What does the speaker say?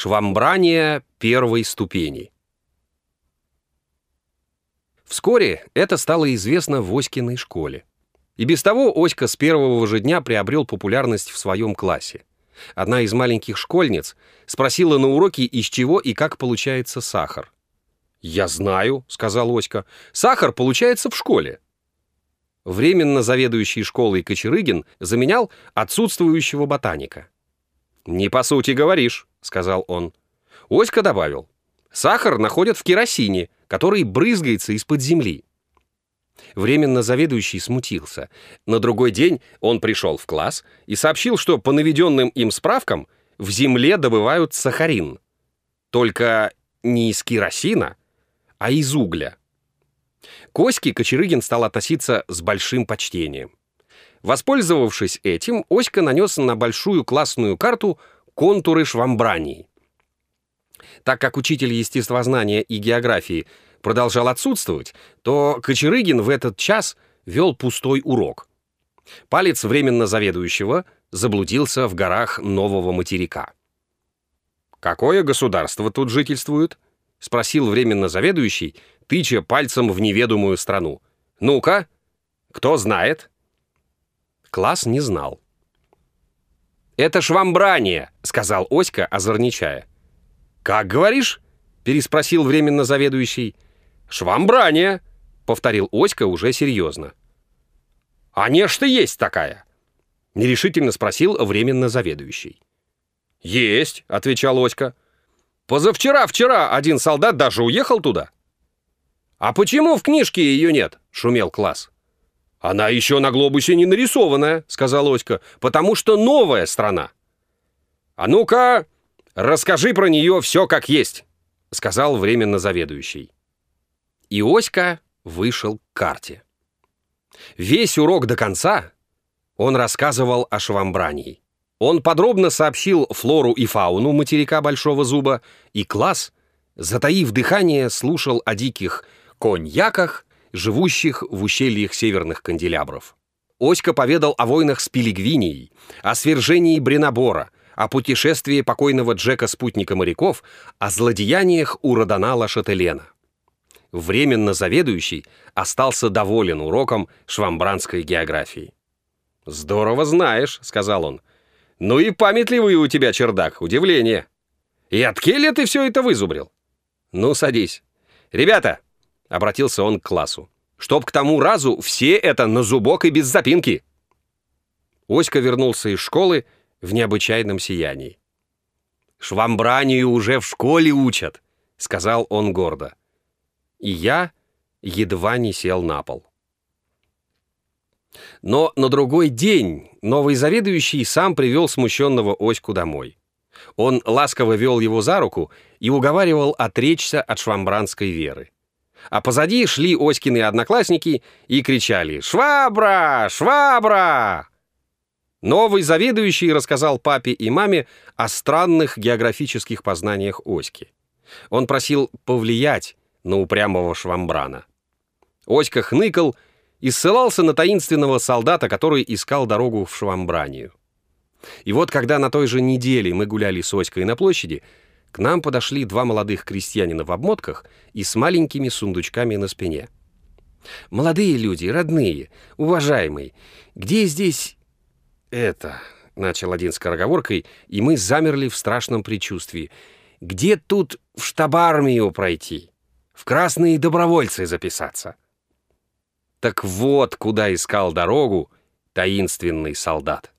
Швамбрание первой ступени. Вскоре это стало известно в Оськиной школе. И без того Оська с первого же дня приобрел популярность в своем классе. Одна из маленьких школьниц спросила на уроке, из чего и как получается сахар. «Я знаю», — сказал Оська, — «сахар получается в школе». Временно заведующий школой Кочерыгин заменял отсутствующего ботаника. «Не по сути говоришь», — сказал он. Оська добавил. «Сахар находят в керосине, который брызгается из-под земли». Временно заведующий смутился. На другой день он пришел в класс и сообщил, что по наведенным им справкам в земле добывают сахарин. Только не из керосина, а из угля. К Оське Кочерыгин стал относиться с большим почтением. Воспользовавшись этим, Оська нанес на большую классную карту контуры швамбраний. Так как учитель естествознания и географии продолжал отсутствовать, то Кочерыгин в этот час вел пустой урок. Палец временно заведующего заблудился в горах нового материка. «Какое государство тут жительствует?» — спросил временно заведующий, тыча пальцем в неведомую страну. «Ну-ка, кто знает?» Класс не знал. «Это швамбрание», — сказал Оська, озорничая. «Как говоришь?» — переспросил временно заведующий. «Швамбрание», — повторил Оська уже серьезно. «А нечто есть такая?» — нерешительно спросил временно заведующий. «Есть», — отвечал Оська. «Позавчера-вчера один солдат даже уехал туда». «А почему в книжке ее нет?» — шумел класс. «Она еще на глобусе не нарисованная», — сказал Оська, «потому что новая страна». «А ну-ка, расскажи про нее все как есть», — сказал временно заведующий. И Оська вышел к карте. Весь урок до конца он рассказывал о швамбрании. Он подробно сообщил флору и фауну материка Большого Зуба, и класс, затаив дыхание, слушал о диких коньяках, живущих в ущельях северных канделябров. Оська поведал о войнах с Пилигвинией, о свержении Бренобора, о путешествии покойного Джека-спутника моряков, о злодеяниях у Родонала Шателена. Временно заведующий остался доволен уроком швамбранской географии. «Здорово знаешь», — сказал он. «Ну и памятливый у тебя чердак, удивление. И от Келли ты все это вызубрил?» «Ну, садись. Ребята, — обратился он к классу. «Чтоб к тому разу все это на зубок и без запинки!» Оська вернулся из школы в необычайном сиянии. «Швамбранию уже в школе учат», — сказал он гордо. И я едва не сел на пол. Но на другой день новый заведующий сам привел смущенного Оську домой. Он ласково вел его за руку и уговаривал отречься от швамбранской веры а позади шли Оськины одноклассники и кричали «Швабра! Швабра!». Новый заведующий рассказал папе и маме о странных географических познаниях Оськи. Он просил повлиять на упрямого швамбрана. Оська хныкал и ссылался на таинственного солдата, который искал дорогу в Швамбранию. И вот когда на той же неделе мы гуляли с Оськой на площади, к нам подошли два молодых крестьянина в обмотках и с маленькими сундучками на спине. «Молодые люди, родные, уважаемые, где здесь...» «Это...» — начал один скороговоркой, и мы замерли в страшном предчувствии. «Где тут в штаб-армию пройти? В красные добровольцы записаться?» Так вот, куда искал дорогу таинственный солдат.